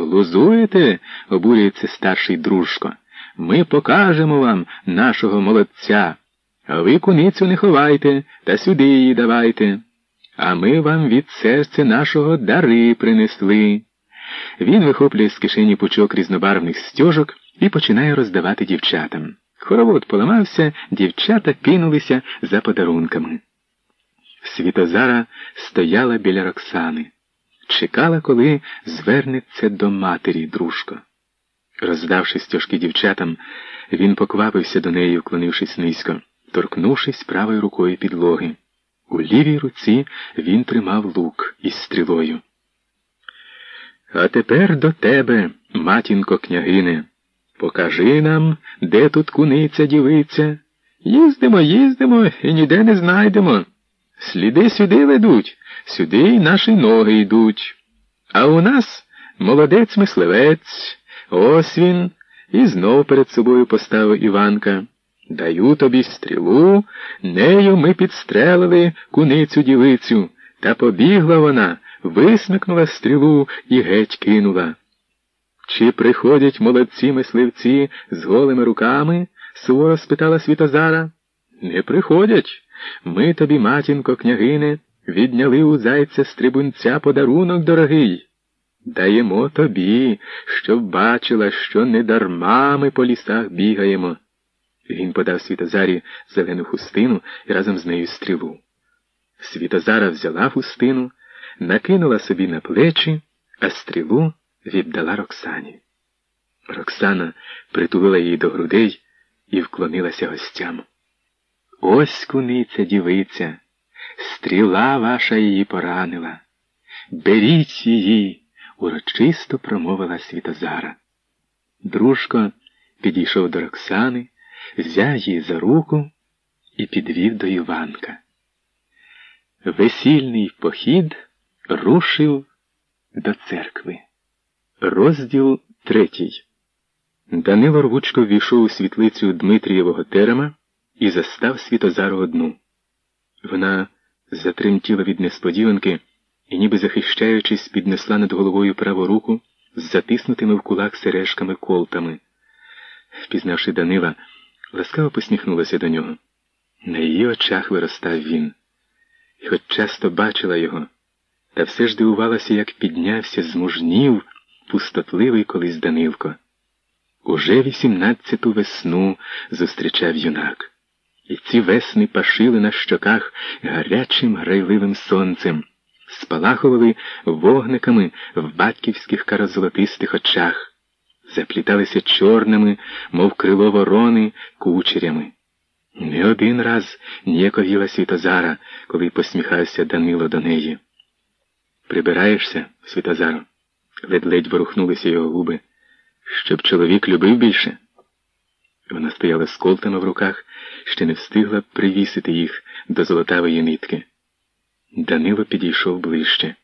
Глузуєте, обурюється старший дружко. Ми покажемо вам нашого молодця. А ви куницю не ховайте та сюди її давайте. А ми вам від серця нашого дари принесли. Він вихоплює з кишені пучок різнобарвних стьожок і починає роздавати дівчатам. Хоровод поламався, дівчата кинулися за подарунками. Світозара стояла біля Роксани, чекала, коли звернеться до матері дружко. Роздавши стяжки дівчатам, він поквапився до неї, вклонившись низько, торкнувшись правою рукою підлоги. У лівій руці він тримав лук із стрілою. А тепер до тебе, матінко княгине, покажи нам, де тут куниця дівиця. Їздимо, їздимо і ніде не знайдемо. Сліди сюди ведуть, сюди й наші ноги йдуть. А у нас молодець мисливець, ось він, і знов перед собою поставив Іванка. Даю тобі стрілу, нею ми підстрелили куницю дівицю, та побігла вона, висмикнула стрілу і геть кинула. Чи приходять молодці мисливці з голими руками? суворо спитала Світозара. Не приходять. Ми тобі, матінко, княгине, відняли у зайця стрибунця подарунок дорогий. Даємо тобі, щоб бачила, що не дарма ми по лісах бігаємо. Він подав Світозарі зелену хустину і разом з нею стрілу. Світозара взяла хустину, накинула собі на плечі, а стрілу віддала Роксані. Роксана притулила її до грудей і вклонилася гостям. Ось куниця дівиця, стріла ваша її поранила. Беріть її, урочисто промовила Світозара. Дружко підійшов до Роксани, взяв її за руку і підвів до Іванка. Весільний похід рушив до церкви. Розділ третій. Данило рвучко ввійшов у світлицю Дмитрієвого терема і застав Світозару одну. Вона затремтіла від несподіванки і, ніби захищаючись, піднесла над головою праву руку з затиснутими в кулак сережками колтами. Впізнавши Данила, ласкаво посміхнулася до нього. На її очах виростав він, і хоч часто бачила його, та все ж дивувалася, як піднявся, змужнів пустотливий колись Данилко. Уже вісімнадцяту весну зустрічав юнак, і ці весни пашили на щоках гарячим грайливим сонцем, спалахували вогниками в батьківських карозолотистих очах, запліталися чорними, мов крило ворони, кучерями. Не один раз ніяковіла Світозара, коли посміхався Данило до неї. Прибираєшся, Світозаро? ледь-ледь ворухнулися його губи щоб чоловік любив більше. Вона стояла з колтами в руках, ще не встигла привісити їх до золотавої нитки. Данило підійшов ближче.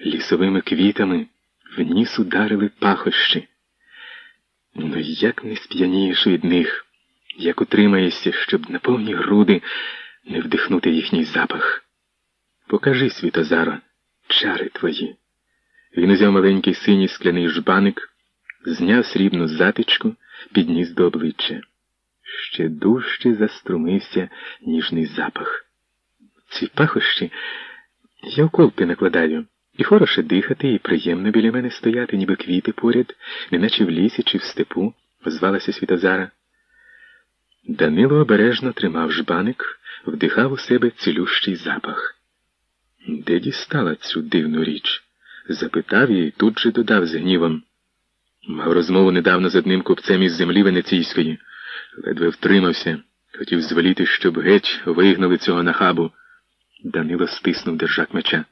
Лісовими квітами в ніс ударили пахощі. Ну як не сп'янієш від них, як утримаєшся, щоб на повні груди не вдихнути їхній запах. Покажи, Світозаро, чари твої. Він узяв маленький синій скляний жбаник зняв срібну затичку, підніс до обличчя. Ще дужче заструмився ніжний запах. Ці пахощі я в накладаю, і хороше дихати, і приємно біля мене стояти, ніби квіти поряд, неначе в лісі чи в степу, озвалася Світозара. Данило обережно тримав жбаник, вдихав у себе цілющий запах. Де дістала цю дивну річ? запитав її і тут же додав з гнівом. Мав розмову недавно з одним купцем із землі Венеційської. Ледве втримався, хотів звеліти, щоб геть вигнали цього нахабу. Данило стиснув держак меча.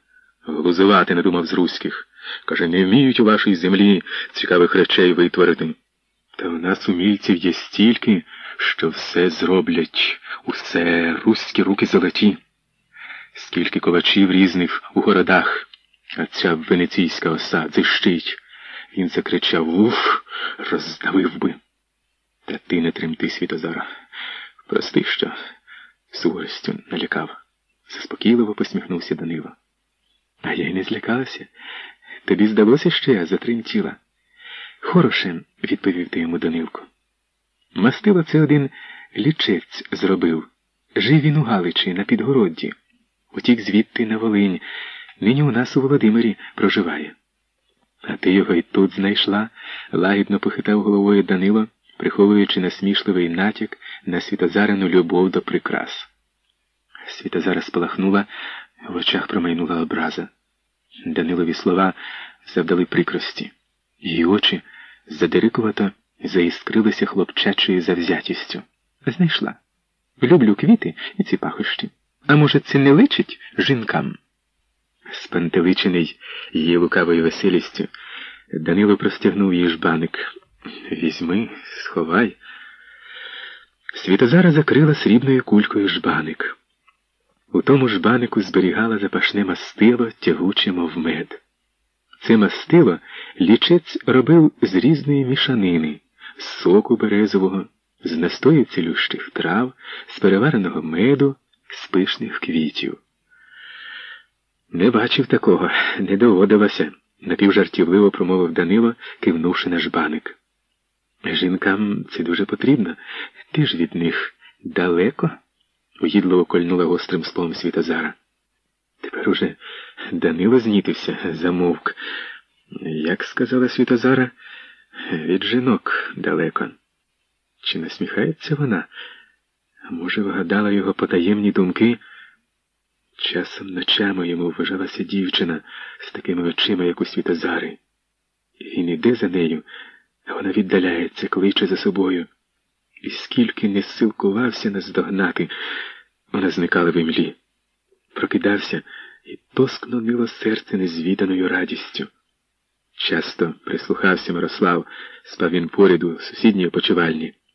Глузувати не думав з руських. Каже, не вміють у вашій землі цікавих речей витворити. Та в нас умільців є стільки, що все зроблять, усе руські руки золоті. Скільки ковачів різних у городах, а ця венеційська оса дзищить. Він закричав уф, роздавив би. Та ти не тремти, Світозара. Прости, що суворостю налякав. Заспокійливо посміхнувся Данило. А я й не злякалася. Тобі здалося, що я затремтіла. Хороше, відповів ти йому Данилко. Мастило це один лічець зробив. Жив він у Галичі на підгородді. Утік звідти на Волинь. Нині у нас у Володимирі проживає. А ти його й тут знайшла, лагідно похитав головою Данило, приховуючи насмішливий натяк на світозарину любов до прикрас. Світозара спалахнула, в очах промайнула образа. Данилові слова завдали прикрості. Її очі задирикувато заіскрилися хлопчачою завзятістю. Знайшла. Люблю квіти і ці пахощі. А може, це не личить жінкам? Спантеличений її лукавою веселістю, Данило простягнув їй жбаник. Візьми, сховай. Світозара закрила срібною кулькою жбаник. У тому жбанику зберігала запашне мастило, тягуче, мов мед. Це мастило лічець робив з різної мішанини, з соку березового, з настою цілющих трав, з перевареного меду, з пишних квітів. Не бачив такого, не доводилося, напівжартівливо промовив Данило, кивнувши на жбаник. Жінкам це дуже потрібно, ти ж від них далеко? угідливо кольнула гострим словом Світозара. Тепер уже Данило знітився, замовк. Як сказала Світозара, від жінок далеко. Чи насміхається вона? Може, вгадала його потаємні думки? Часом ночами йому вважалася дівчина з такими очима, як у Світозари. Він іде за нею, а вона віддаляється, кличе за собою. І скільки не силкувався наздогнати, вона зникала в імлі. Прокидався і тоскно нило серце незвіданою радістю. Часто прислухався Мирослав, спав він поряд у сусідній опочивальні.